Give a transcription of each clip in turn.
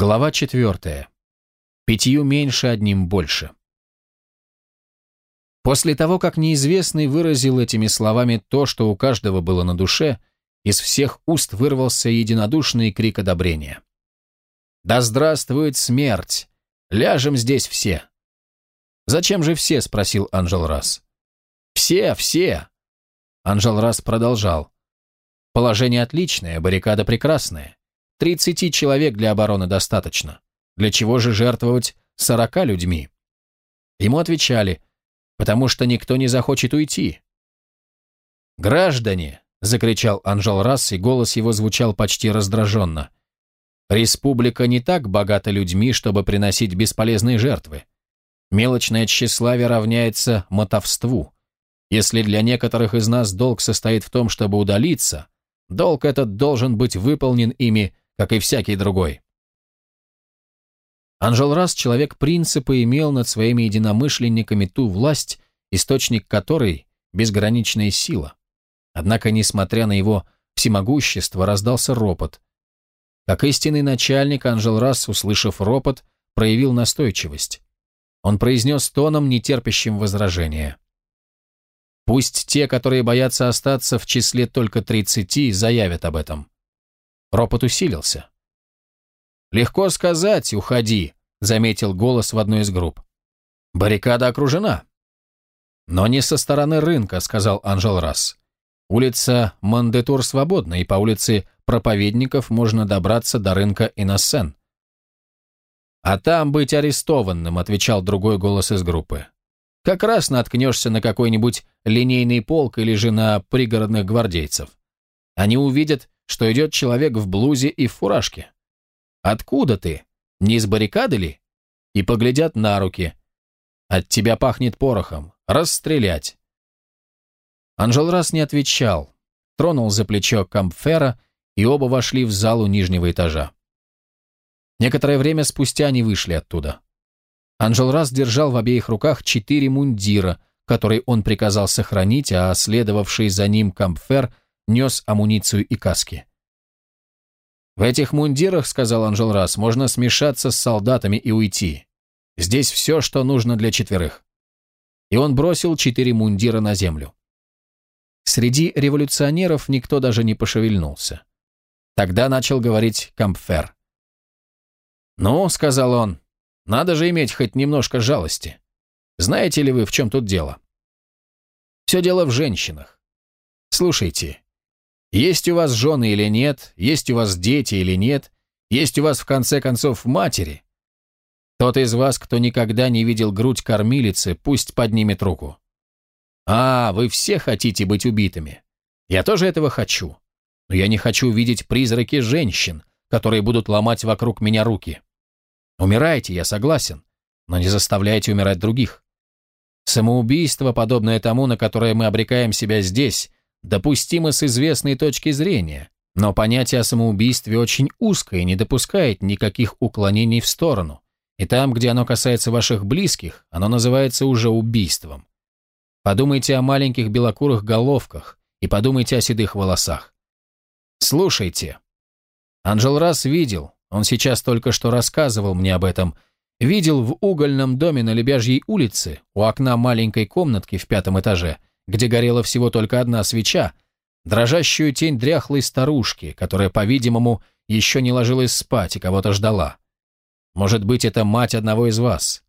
Глава четвертая. Пятью меньше, одним больше. После того, как неизвестный выразил этими словами то, что у каждого было на душе, из всех уст вырвался единодушный крик одобрения. «Да здравствует смерть! Ляжем здесь все!» «Зачем же все?» — спросил Анжел Расс. «Все, все!» Анжел Расс продолжал. «Положение отличное, баррикада прекрасная. Тридцати человек для обороны достаточно. Для чего же жертвовать сорока людьми? Ему отвечали, потому что никто не захочет уйти. «Граждане!» — закричал Анжел Расс, и голос его звучал почти раздраженно. «Республика не так богата людьми, чтобы приносить бесполезные жертвы. Мелочное тщеславие равняется мотовству. Если для некоторых из нас долг состоит в том, чтобы удалиться, долг этот должен быть выполнен ими как и всякий другой. Анжел Расс, человек принципа, имел над своими единомышленниками ту власть, источник которой – безграничная сила. Однако, несмотря на его всемогущество, раздался ропот. Как истинный начальник, Анжел Расс, услышав ропот, проявил настойчивость. Он произнес тоном, нетерпящим возражения. «Пусть те, которые боятся остаться в числе только тридцати, заявят об этом. Ропот усилился. «Легко сказать, уходи», — заметил голос в одной из групп. «Баррикада окружена». «Но не со стороны рынка», — сказал Анжел Расс. «Улица Мандетур свободна, и по улице проповедников можно добраться до рынка Иноссен». «А там быть арестованным», — отвечал другой голос из группы. «Как раз наткнешься на какой-нибудь линейный полк или же на пригородных гвардейцев. Они увидят, что идет человек в блузе и в фуражке. Откуда ты? Не из баррикады ли? И поглядят на руки. От тебя пахнет порохом. Расстрелять. Анжел раз не отвечал, тронул за плечо Кампфера, и оба вошли в залу нижнего этажа. Некоторое время спустя они вышли оттуда. Анжел раз держал в обеих руках четыре мундира, которые он приказал сохранить, а следовавший за ним Кампфер – нес амуницию и каски. «В этих мундирах, — сказал Анжел Расс, — можно смешаться с солдатами и уйти. Здесь все, что нужно для четверых». И он бросил четыре мундира на землю. Среди революционеров никто даже не пошевельнулся. Тогда начал говорить Кампфер. «Ну, — сказал он, — надо же иметь хоть немножко жалости. Знаете ли вы, в чем тут дело? Все дело в женщинах. Слушайте, есть у вас жены или нет, есть у вас дети или нет, есть у вас, в конце концов, матери. Тот из вас, кто никогда не видел грудь кормилицы, пусть поднимет руку. А, вы все хотите быть убитыми. Я тоже этого хочу. Но я не хочу видеть призраки женщин, которые будут ломать вокруг меня руки. Умирайте, я согласен, но не заставляйте умирать других. Самоубийство, подобное тому, на которое мы обрекаем себя здесь, допустимо с известной точки зрения, но понятие о самоубийстве очень узкое и не допускает никаких уклонений в сторону. И там, где оно касается ваших близких, оно называется уже убийством. Подумайте о маленьких белокурых головках и подумайте о седых волосах. Слушайте. Анжел раз видел, он сейчас только что рассказывал мне об этом, видел в угольном доме на Лебяжьей улице, у окна маленькой комнатки в пятом этаже, где горела всего только одна свеча, дрожащую тень дряхлой старушки, которая, по-видимому, еще не ложилась спать и кого-то ждала. Может быть, это мать одного из вас.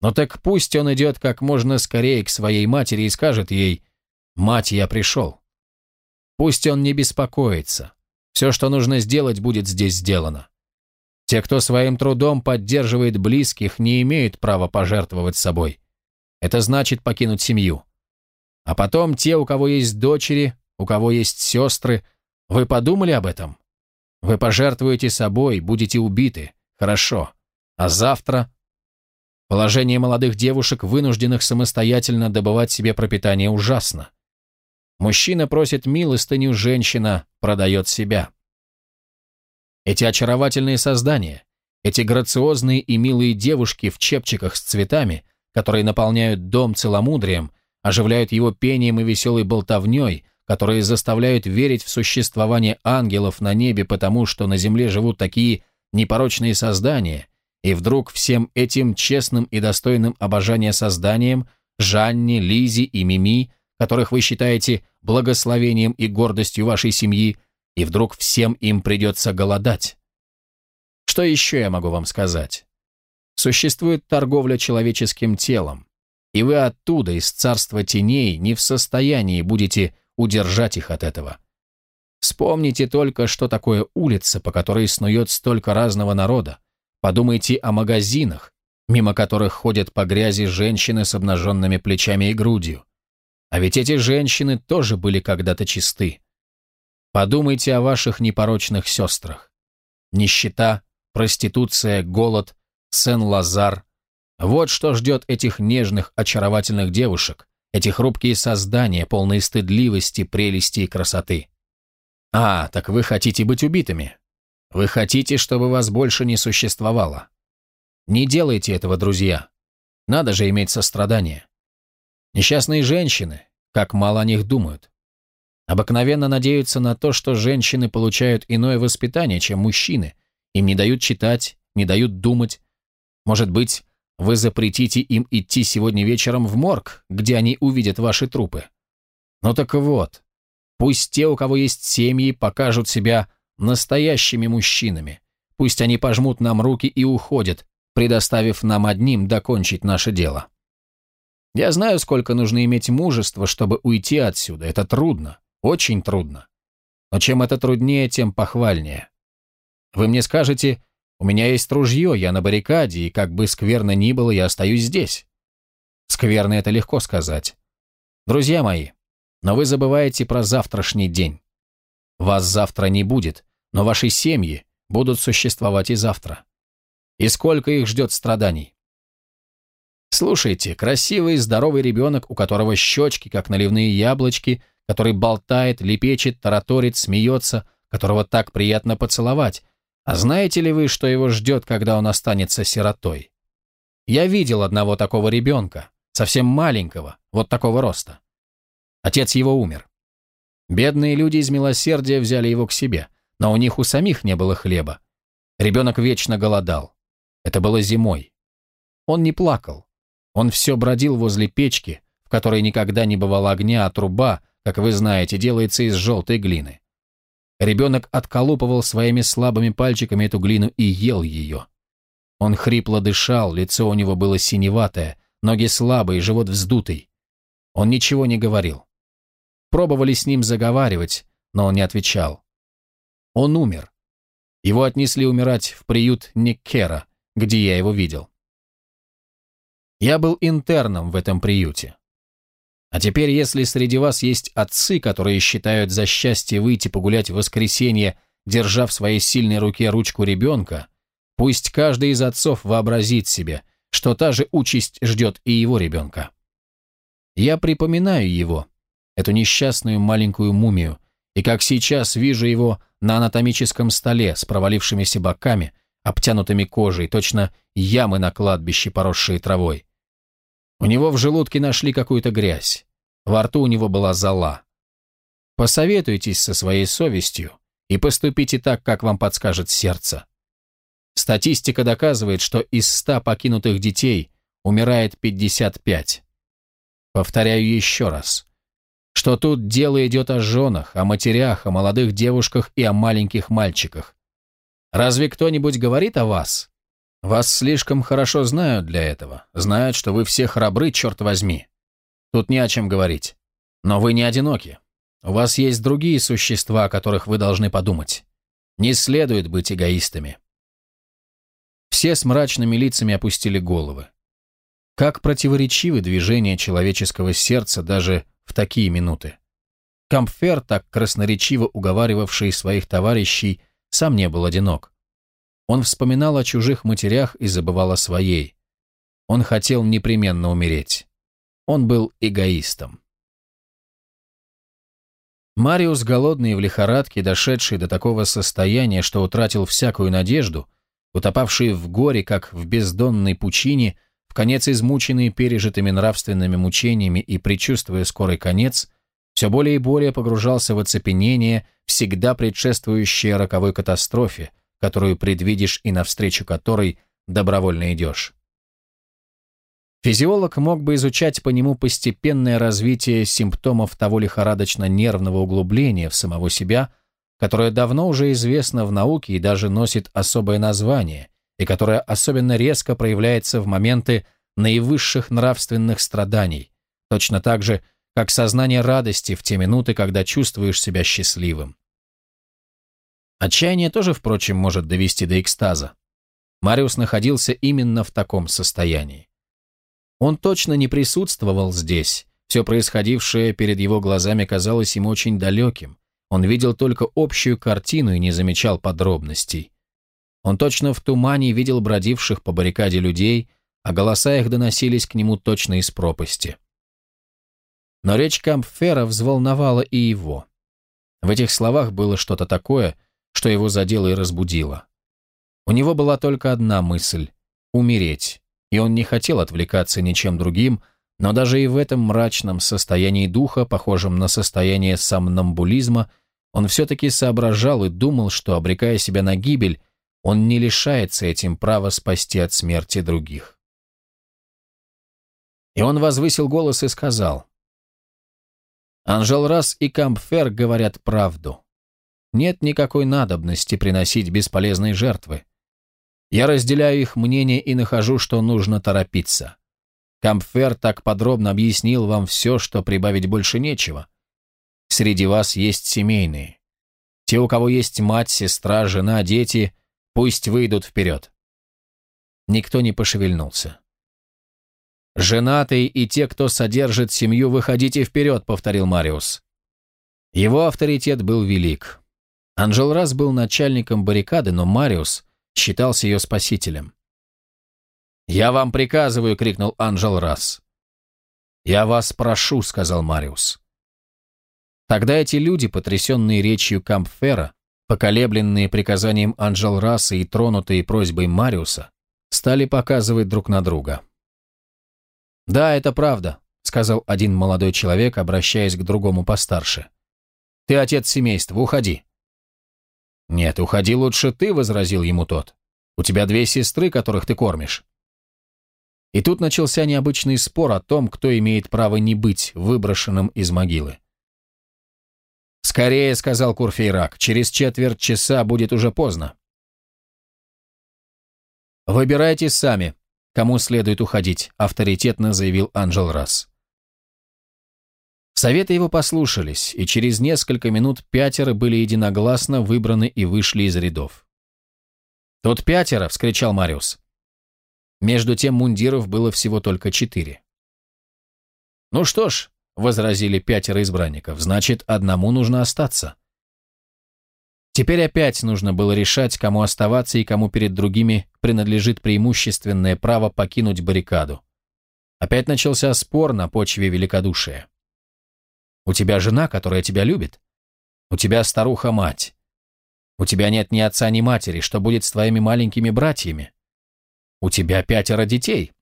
Но так пусть он идет как можно скорее к своей матери и скажет ей «Мать, я пришел». Пусть он не беспокоится. Все, что нужно сделать, будет здесь сделано. Те, кто своим трудом поддерживает близких, не имеют права пожертвовать собой. Это значит покинуть семью. А потом те, у кого есть дочери, у кого есть сестры, вы подумали об этом? Вы пожертвуете собой, будете убиты. Хорошо. А завтра? Положение молодых девушек, вынужденных самостоятельно добывать себе пропитание, ужасно. Мужчина просит милостыню, женщина продает себя. Эти очаровательные создания, эти грациозные и милые девушки в чепчиках с цветами, которые наполняют дом целомудрием, оживляют его пением и веселой болтовней, которые заставляют верить в существование ангелов на небе, потому что на земле живут такие непорочные создания, и вдруг всем этим честным и достойным обожания созданиям, Жанне, Лизе и Мими, которых вы считаете благословением и гордостью вашей семьи, и вдруг всем им придется голодать. Что еще я могу вам сказать? Существует торговля человеческим телом, и вы оттуда, из царства теней, не в состоянии будете удержать их от этого. Вспомните только, что такое улица, по которой снует столько разного народа. Подумайте о магазинах, мимо которых ходят по грязи женщины с обнаженными плечами и грудью. А ведь эти женщины тоже были когда-то чисты. Подумайте о ваших непорочных сестрах. Нищета, проституция, голод, Сен-Лазар. Вот что ждет этих нежных, очаровательных девушек, эти хрупкие создания, полные стыдливости, прелести и красоты. А, так вы хотите быть убитыми. Вы хотите, чтобы вас больше не существовало. Не делайте этого, друзья. Надо же иметь сострадание. Несчастные женщины, как мало о них думают. Обыкновенно надеются на то, что женщины получают иное воспитание, чем мужчины. Им не дают читать, не дают думать, может быть, вы запретите им идти сегодня вечером в морг, где они увидят ваши трупы? Ну так вот, пусть те, у кого есть семьи, покажут себя настоящими мужчинами. Пусть они пожмут нам руки и уходят, предоставив нам одним докончить наше дело. Я знаю, сколько нужно иметь мужества, чтобы уйти отсюда. Это трудно, очень трудно. Но чем это труднее, тем похвальнее. Вы мне скажете, у меня есть ружье, я на баррикаде, и как бы скверно ни было, я остаюсь здесь. Скверно это легко сказать. Друзья мои, но вы забываете про завтрашний день. Вас завтра не будет, но ваши семьи будут существовать и завтра. И сколько их ждет страданий. Слушайте, красивый здоровый ребенок, у которого щечки, как наливные яблочки, который болтает, лепечет, тараторит, смеется, которого так приятно поцеловать, а знаете ли вы, что его ждет, когда он останется сиротой? Я видел одного такого ребенка, совсем маленького, вот такого роста. Отец его умер. Бедные люди из милосердия взяли его к себе, но у них у самих не было хлеба. Ребенок вечно голодал. Это было зимой. Он не плакал. Он все бродил возле печки, в которой никогда не бывало огня, а труба, как вы знаете, делается из желтой глины. Ребенок отколупывал своими слабыми пальчиками эту глину и ел ее. Он хрипло дышал, лицо у него было синеватое, ноги слабые, живот вздутый. Он ничего не говорил. Пробовали с ним заговаривать, но он не отвечал. Он умер. Его отнесли умирать в приют Никкера, где я его видел. Я был интерном в этом приюте. А теперь, если среди вас есть отцы, которые считают за счастье выйти погулять в воскресенье, держа в своей сильной руке ручку ребенка, пусть каждый из отцов вообразит себе, что та же участь ждет и его ребенка. Я припоминаю его, эту несчастную маленькую мумию, и как сейчас вижу его на анатомическом столе с провалившимися боками, обтянутыми кожей, точно ямы на кладбище, поросшие травой. У него в желудке нашли какую-то грязь. Во рту у него была зола. Посоветуйтесь со своей совестью и поступите так, как вам подскажет сердце. Статистика доказывает, что из 100 покинутых детей умирает 55. Повторяю еще раз, что тут дело идет о женах, о матерях, о молодых девушках и о маленьких мальчиках. Разве кто-нибудь говорит о вас? Вас слишком хорошо знают для этого, знают, что вы все храбры, черт возьми. Тут не о чем говорить. Но вы не одиноки. У вас есть другие существа, о которых вы должны подумать. Не следует быть эгоистами. Все с мрачными лицами опустили головы. Как противоречивы движения человеческого сердца даже в такие минуты. Кампфер, так красноречиво уговаривавший своих товарищей, сам не был одинок. Он вспоминал о чужих матерях и забывал о своей. Он хотел непременно умереть. Он был эгоистом. Мариус, голодный и в лихорадке, дошедший до такого состояния, что утратил всякую надежду, утопавший в горе, как в бездонной пучине, в конец измученный пережитыми нравственными мучениями и предчувствуя скорый конец, все более и более погружался в оцепенение, всегда предшествующее роковой катастрофе, которую предвидишь и навстречу которой добровольно идешь. Физиолог мог бы изучать по нему постепенное развитие симптомов того лихорадочно-нервного углубления в самого себя, которое давно уже известно в науке и даже носит особое название, и которое особенно резко проявляется в моменты наивысших нравственных страданий, точно так же, как сознание радости в те минуты, когда чувствуешь себя счастливым. Отчаяние тоже, впрочем, может довести до экстаза. Мариус находился именно в таком состоянии. Он точно не присутствовал здесь, все происходившее перед его глазами казалось ему очень далеким, он видел только общую картину и не замечал подробностей. Он точно в тумане видел бродивших по баррикаде людей, а голоса их доносились к нему точно из пропасти. Но речь Кампфера взволновала и его. В этих словах было что-то такое, что его задело и разбудило. У него была только одна мысль — умереть, и он не хотел отвлекаться ничем другим, но даже и в этом мрачном состоянии духа, похожем на состояние сомнамбулизма, он все-таки соображал и думал, что, обрекая себя на гибель, он не лишается этим права спасти от смерти других. И он возвысил голос и сказал, Анжел Расс и Кампфер говорят правду. Нет никакой надобности приносить бесполезные жертвы. Я разделяю их мнение и нахожу, что нужно торопиться. Кампфер так подробно объяснил вам все, что прибавить больше нечего. Среди вас есть семейные. Те, у кого есть мать, сестра, жена, дети, пусть выйдут вперед. Никто не пошевельнулся. «Женатые и те, кто содержит семью, выходите вперед», — повторил Мариус. Его авторитет был велик. Анжел Раз был начальником баррикады, но Мариус считался ее спасителем. «Я вам приказываю!» — крикнул Анжел Раз. «Я вас прошу», — сказал Мариус. Тогда эти люди, потрясенные речью Кампфера, поколебленные приказанием Анжел Раса и тронутые просьбой Мариуса, стали показывать друг на друга. «Да, это правда», — сказал один молодой человек, обращаясь к другому постарше. «Ты отец семейства, уходи». «Нет, уходи лучше ты», — возразил ему тот. «У тебя две сестры, которых ты кормишь». И тут начался необычный спор о том, кто имеет право не быть выброшенным из могилы. «Скорее», — сказал Курфейрак, — «через четверть часа будет уже поздно». «Выбирайте сами», кому следует уходить», — авторитетно заявил Анжел Расс. Советы его послушались, и через несколько минут пятеро были единогласно выбраны и вышли из рядов. «Тут пятеро!» — вскричал Мариус. Между тем мундиров было всего только четыре. «Ну что ж», — возразили пятеро избранников, — «значит, одному нужно остаться». Теперь опять нужно было решать, кому оставаться и кому перед другими принадлежит преимущественное право покинуть баррикаду. Опять начался спор на почве великодушия. У тебя жена, которая тебя любит. У тебя старуха-мать. У тебя нет ни отца, ни матери. Что будет с твоими маленькими братьями? У тебя пятеро детей.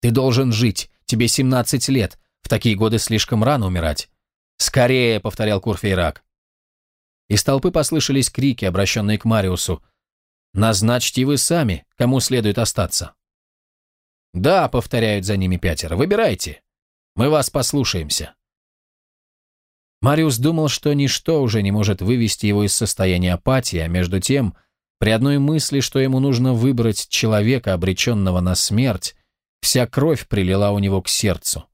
Ты должен жить. Тебе 17 лет. В такие годы слишком рано умирать. «Скорее!» — повторял Курфейрак. Из толпы послышались крики, обращенные к Мариусу. «Назначьте вы сами, кому следует остаться». «Да», — повторяют за ними пятеро, — «выбирайте. Мы вас послушаемся». Мариус думал, что ничто уже не может вывести его из состояния апатии, а между тем, при одной мысли, что ему нужно выбрать человека, обреченного на смерть, вся кровь прилила у него к сердцу.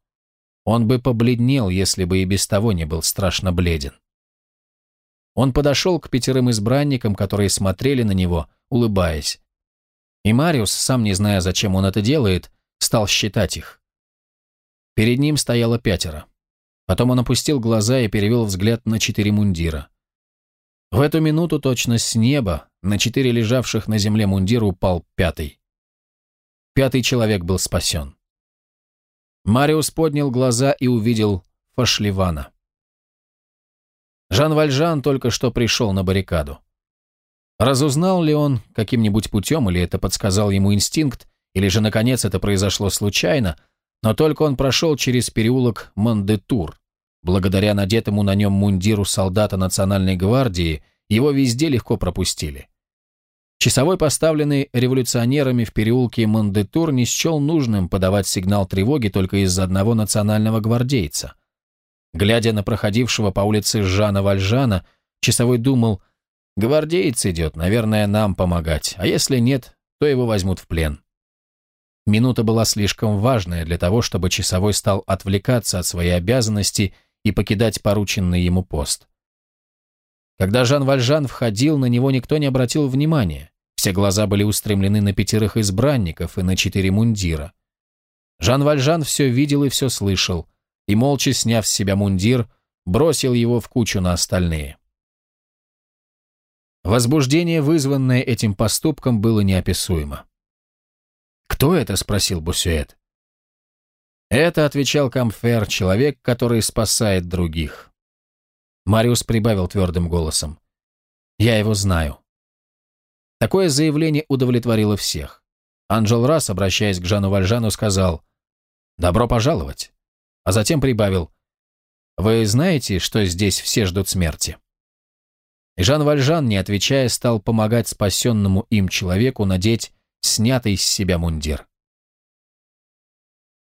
Он бы побледнел, если бы и без того не был страшно бледен. Он подошел к пятерым избранникам, которые смотрели на него, улыбаясь. И Мариус, сам не зная, зачем он это делает, стал считать их. Перед ним стояло пятеро. Потом он опустил глаза и перевел взгляд на четыре мундира. В эту минуту точно с неба на четыре лежавших на земле мундира упал пятый. Пятый человек был спасен. Мариус поднял глаза и увидел Фашливана. Жан Вальжан только что пришел на баррикаду. Разузнал ли он каким-нибудь путем, или это подсказал ему инстинкт, или же, наконец, это произошло случайно, но только он прошел через переулок Мандетур. Благодаря надетому на нем мундиру солдата Национальной гвардии, его везде легко пропустили. Часовой, поставленный революционерами в переулке Мондетур, не счел нужным подавать сигнал тревоги только из-за одного национального гвардейца. Глядя на проходившего по улице Жана Вальжана, часовой думал, «Гвардеец идет, наверное, нам помогать, а если нет, то его возьмут в плен». Минута была слишком важная для того, чтобы часовой стал отвлекаться от своей обязанности и покидать порученный ему пост. Когда Жан Вальжан входил, на него никто не обратил внимания. Все глаза были устремлены на пятерых избранников и на четыре мундира. Жан Вальжан все видел и все слышал, и, молча сняв с себя мундир, бросил его в кучу на остальные. Возбуждение, вызванное этим поступком, было неописуемо. «Кто это?» — спросил Бусюэт. «Это», — отвечал Камфер, — «человек, который спасает других». Мариус прибавил твердым голосом. «Я его знаю». Такое заявление удовлетворило всех. Анжел Расс, обращаясь к Жану Вальжану, сказал «Добро пожаловать», а затем прибавил «Вы знаете, что здесь все ждут смерти?» И Жан Вальжан, не отвечая, стал помогать спасенному им человеку надеть снятый с себя мундир.